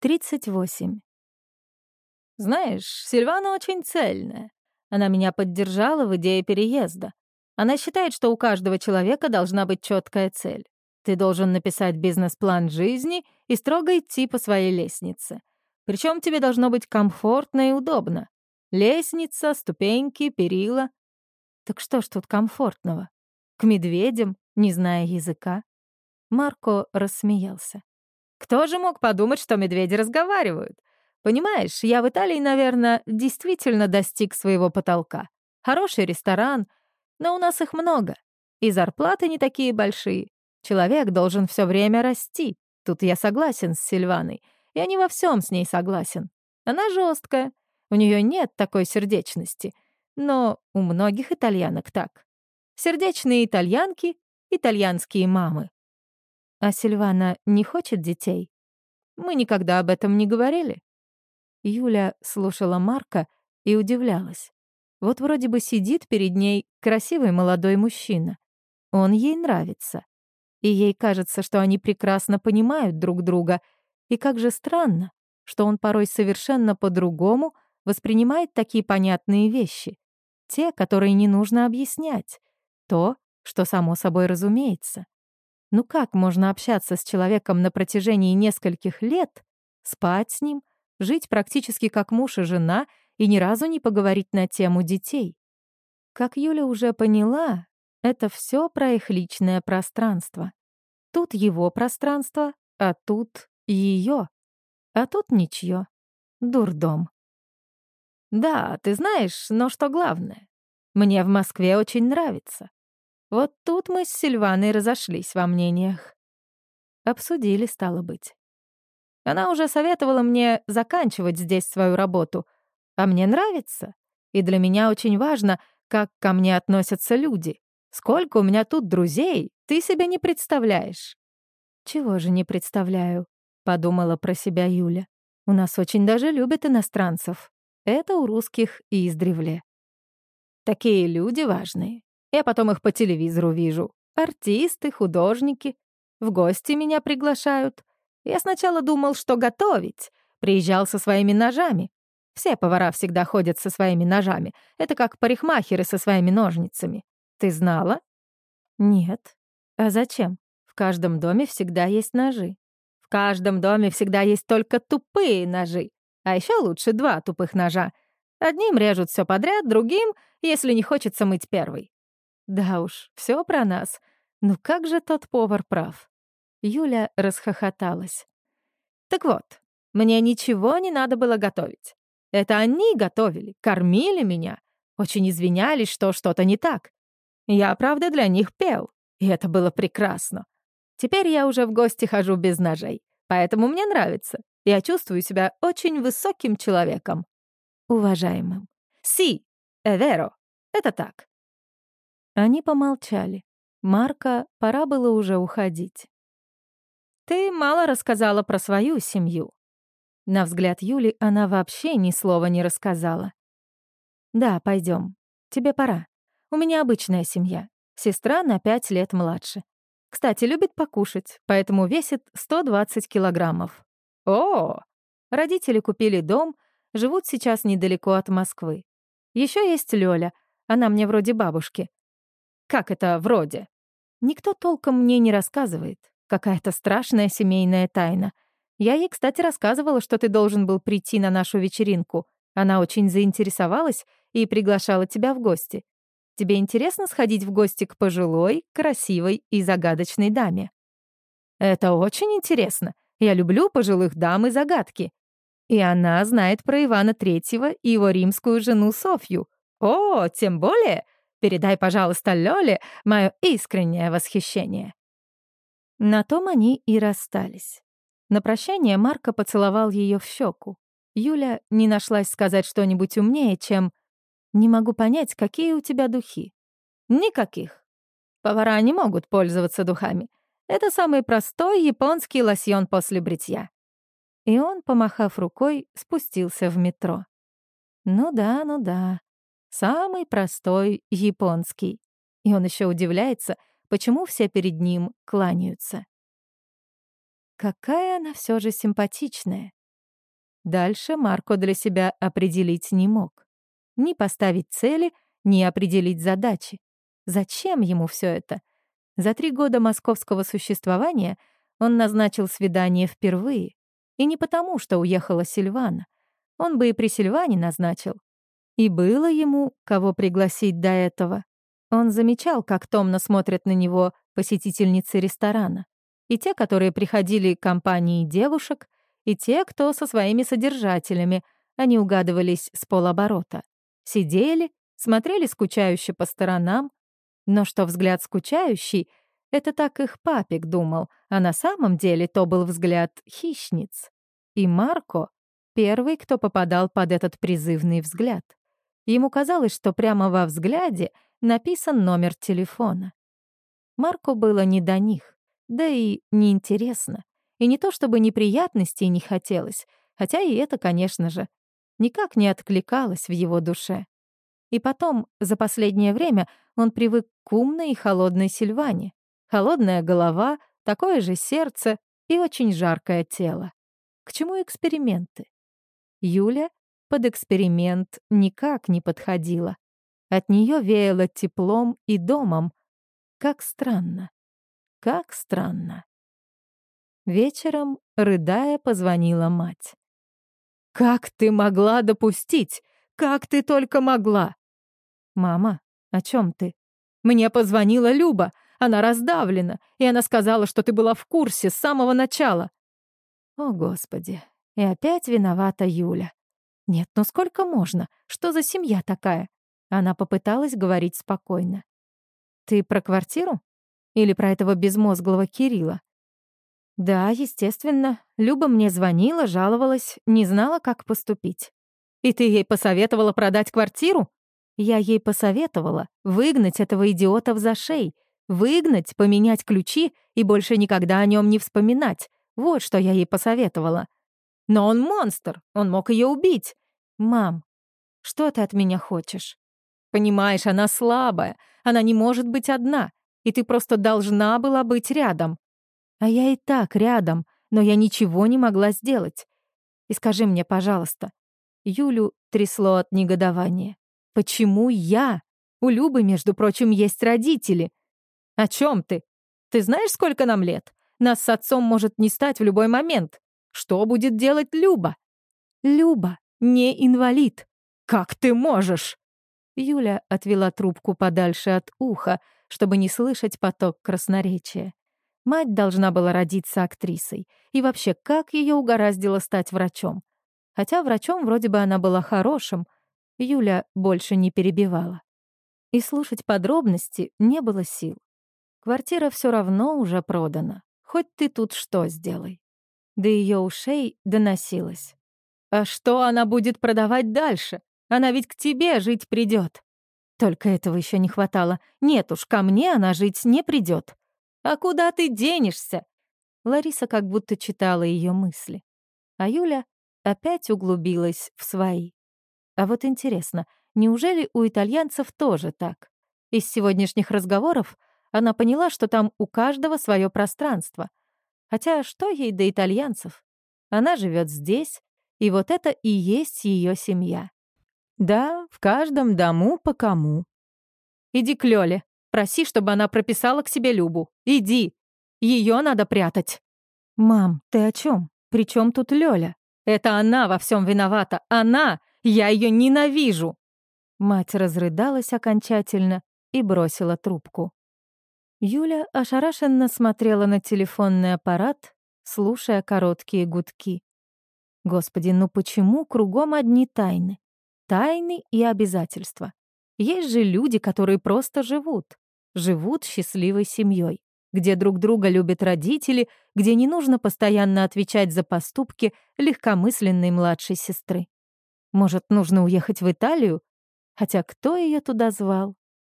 38. Знаешь, Сильвана очень цельная. Она меня поддержала в идее переезда. Она считает, что у каждого человека должна быть четкая цель. Ты должен написать бизнес-план жизни и строго идти по своей лестнице. Причем тебе должно быть комфортно и удобно. Лестница, ступеньки, перила. Так что ж тут комфортного? К медведям, не зная языка? Марко рассмеялся. Кто же мог подумать, что медведи разговаривают? Понимаешь, я в Италии, наверное, действительно достиг своего потолка. Хороший ресторан, но у нас их много. И зарплаты не такие большие. Человек должен все время расти. Тут я согласен с Сильваной. Я не во всем с ней согласен. Она жесткая. У нее нет такой сердечности. Но у многих итальянок так. Сердечные итальянки — итальянские мамы. А Сильвана не хочет детей? Мы никогда об этом не говорили. Юля слушала Марка и удивлялась. Вот вроде бы сидит перед ней красивый молодой мужчина. Он ей нравится. И ей кажется, что они прекрасно понимают друг друга. И как же странно, что он порой совершенно по-другому воспринимает такие понятные вещи. Те, которые не нужно объяснять. То, что само собой разумеется. Ну как можно общаться с человеком на протяжении нескольких лет, спать с ним, жить практически как муж и жена и ни разу не поговорить на тему детей? Как Юля уже поняла, это все про их личное пространство. Тут его пространство, а тут ее, а тут ничье. Дурдом. Да, ты знаешь, но что главное? Мне в Москве очень нравится. Вот тут мы с Сильваной разошлись во мнениях. Обсудили, стало быть. Она уже советовала мне заканчивать здесь свою работу, а мне нравится. И для меня очень важно, как ко мне относятся люди. Сколько у меня тут друзей, ты себе не представляешь. Чего же не представляю, подумала про себя Юля. У нас очень даже любят иностранцев. Это у русских и издревле. Такие люди важные. Я потом их по телевизору вижу. Артисты, художники. В гости меня приглашают. Я сначала думал, что готовить. Приезжал со своими ножами. Все повара всегда ходят со своими ножами. Это как парикмахеры со своими ножницами. Ты знала? Нет. А зачем? В каждом доме всегда есть ножи. В каждом доме всегда есть только тупые ножи. А еще лучше два тупых ножа. Одним режут все подряд, другим, если не хочется мыть первый. Да уж, все про нас. Ну как же тот повар прав? Юля расхохоталась. Так вот, мне ничего не надо было готовить. Это они готовили, кормили меня. Очень извинялись, что что-то не так. Я, правда, для них пел, и это было прекрасно. Теперь я уже в гости хожу без ножей, поэтому мне нравится. Я чувствую себя очень высоким человеком. Уважаемым. Си, эверо. Это так. Они помолчали. Марка пора было уже уходить. «Ты мало рассказала про свою семью». На взгляд Юли она вообще ни слова не рассказала. «Да, пойдем. Тебе пора. У меня обычная семья. Сестра на пять лет младше. Кстати, любит покушать, поэтому весит 120 килограммов. О! Родители купили дом, живут сейчас недалеко от Москвы. Еще есть Лёля, она мне вроде бабушки. Как это вроде? Никто толком мне не рассказывает. Какая-то страшная семейная тайна. Я ей, кстати, рассказывала, что ты должен был прийти на нашу вечеринку. Она очень заинтересовалась и приглашала тебя в гости. Тебе интересно сходить в гости к пожилой, красивой и загадочной даме? Это очень интересно. Я люблю пожилых дам и загадки. И она знает про Ивана Третьего и его римскую жену Софью. О, тем более, Передай, пожалуйста, Лёле мое искреннее восхищение». На том они и расстались. На прощание Марко поцеловал ее в щеку. Юля не нашлась сказать что-нибудь умнее, чем «Не могу понять, какие у тебя духи». «Никаких. Повара не могут пользоваться духами. Это самый простой японский лосьон после бритья». И он, помахав рукой, спустился в метро. «Ну да, ну да. Самый простой японский. И он еще удивляется, почему все перед ним кланяются. Какая она все же симпатичная. Дальше Марко для себя определить не мог. Ни поставить цели, ни определить задачи. Зачем ему все это? За три года московского существования он назначил свидание впервые. И не потому, что уехала Сильвана. Он бы и при Сильване назначил. И было ему, кого пригласить до этого. Он замечал, как томно смотрят на него посетительницы ресторана. И те, которые приходили к компании девушек, и те, кто со своими содержателями, они угадывались с полоборота. Сидели, смотрели скучающе по сторонам, но что взгляд скучающий, это так их папик думал, а на самом деле то был взгляд хищниц. И Марко — первый, кто попадал под этот призывный взгляд. Ему казалось, что прямо во взгляде написан номер телефона. Марко было не до них, да и неинтересно. И не то чтобы неприятностей не хотелось, хотя и это, конечно же, никак не откликалось в его душе. И потом, за последнее время, он привык к умной и холодной Сильване. Холодная голова, такое же сердце и очень жаркое тело. К чему эксперименты? Юля под эксперимент никак не подходила. От нее веяло теплом и домом. Как странно. Как странно. Вечером, рыдая, позвонила мать. «Как ты могла допустить? Как ты только могла?» «Мама, о чем ты?» «Мне позвонила Люба. Она раздавлена, и она сказала, что ты была в курсе с самого начала». «О, Господи, и опять виновата Юля. Нет, ну сколько можно? Что за семья такая?» Она попыталась говорить спокойно. «Ты про квартиру? Или про этого безмозглого Кирилла?» «Да, естественно. Люба мне звонила, жаловалась, не знала, как поступить». «И ты ей посоветовала продать квартиру?» Я ей посоветовала выгнать этого идиота в зашей, выгнать, поменять ключи и больше никогда о нем не вспоминать. Вот что я ей посоветовала. Но он монстр, он мог ее убить. Мам, что ты от меня хочешь? Понимаешь, она слабая, она не может быть одна, и ты просто должна была быть рядом. А я и так рядом, но я ничего не могла сделать. И скажи мне, пожалуйста, Юлю трясло от негодования. Почему я? У Любы, между прочим, есть родители. О чем ты? Ты знаешь, сколько нам лет? Нас с отцом может не стать в любой момент. Что будет делать Люба? Люба не инвалид. Как ты можешь? Юля отвела трубку подальше от уха, чтобы не слышать поток красноречия. Мать должна была родиться актрисой. И вообще, как ее угораздило стать врачом? Хотя врачом вроде бы она была хорошим — Юля больше не перебивала. И слушать подробности не было сил. Квартира все равно уже продана. Хоть ты тут что сделай. До ее ушей доносилось. «А что она будет продавать дальше? Она ведь к тебе жить придет. Только этого еще не хватало. Нет уж, ко мне она жить не придет. А куда ты денешься? Лариса как будто читала ее мысли. А Юля опять углубилась в свои. А вот интересно, неужели у итальянцев тоже так? Из сегодняшних разговоров она поняла, что там у каждого свое пространство. Хотя что ей до итальянцев? Она живет здесь, и вот это и есть ее семья. Да, в каждом дому по кому. Иди к Лёле, проси, чтобы она прописала к себе Любу. Иди. Ее надо прятать. Мам, ты о чем? При чем тут Лёля? Это она во всем виновата. Она! Я ее ненавижу!» Мать разрыдалась окончательно и бросила трубку. Юля ошарашенно смотрела на телефонный аппарат, слушая короткие гудки. Господи, ну почему кругом одни тайны? Тайны и обязательства. Есть же люди, которые просто живут. Живут счастливой семьей, где друг друга любят родители, где не нужно постоянно отвечать за поступки легкомысленной младшей сестры. Может, нужно уехать в Италию? Хотя кто ее туда звал?